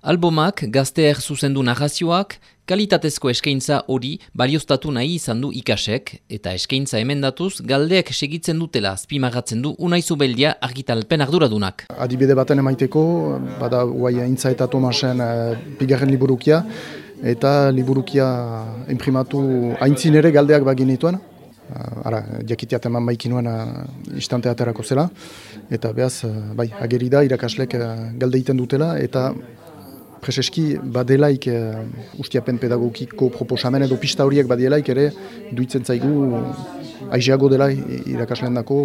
Albomak gazteer zuzendu narrazioak, kalitatezko eskaintza hori balioztatu nahi izan du ikasek, eta eskaintza emendatuz galdeak segitzen dutela azpimagatzen du unaizu beldia argitalpen arduradunak. Adibide baten emaiteko, bada guai Intza eta Tomasen e, bigarren liburukia, eta liburukia imprimatu haintzin ere galdeak bagin dituen. Uh, ara, jakiteat eman baikinuen uh, istante aterako zela, eta behaz, uh, bai, ageri da, irakaslek uh, galde iten dutela, eta Prezeski, badelaik uh, ustiapen pedagogiko proposamen edo pista horiek badielaik ere duitzen zaigu aizeago dela irakasleen dako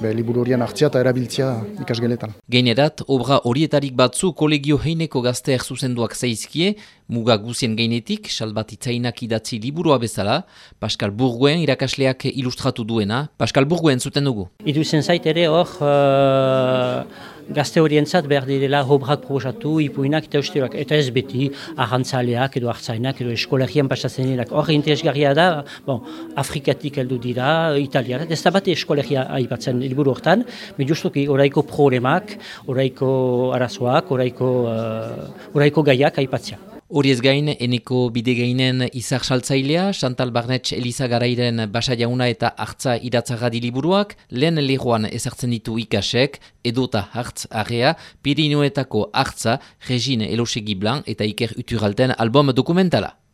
be, liburu horien hartzia eta erabiltzia ikasgeletan. Gainerat, obra horietarik batzu kolegio heineko gazteak zuzenduak zaizkie, muga guzien gainetik, salbat itzainak idatzi liburua bezala, Pascal Burguen irakasleak ilustratu duena, Pascal Burguen zuten dugu. Idu zen zait ere hor, uh gazte horientzat behar direla obrak proposatu, ipuinak eta usteak, eta ez beti ahantzaleak edo hartzainak edo eskolegian pasatzen dira. Hor interesgarria da, bon, Afrikatik heldu dira, Italiara, ez da bat eskolegia aipatzen helburu hortan, me justuki oraiko problemak, oraiko arazoak, oraiko, uh, oraiko gaiak aipatzea. Horiez gain, eneko bidegainen izar saltzailea, Chantal Barnetx Eliza Garairen basa jauna eta hartza iratzagadi liburuak, lehen lehoan ezartzen ditu ikasek, edota hartz area, Pirinuetako hartza, Regine Elosegi Blanc eta Iker Uturalten album dokumentala.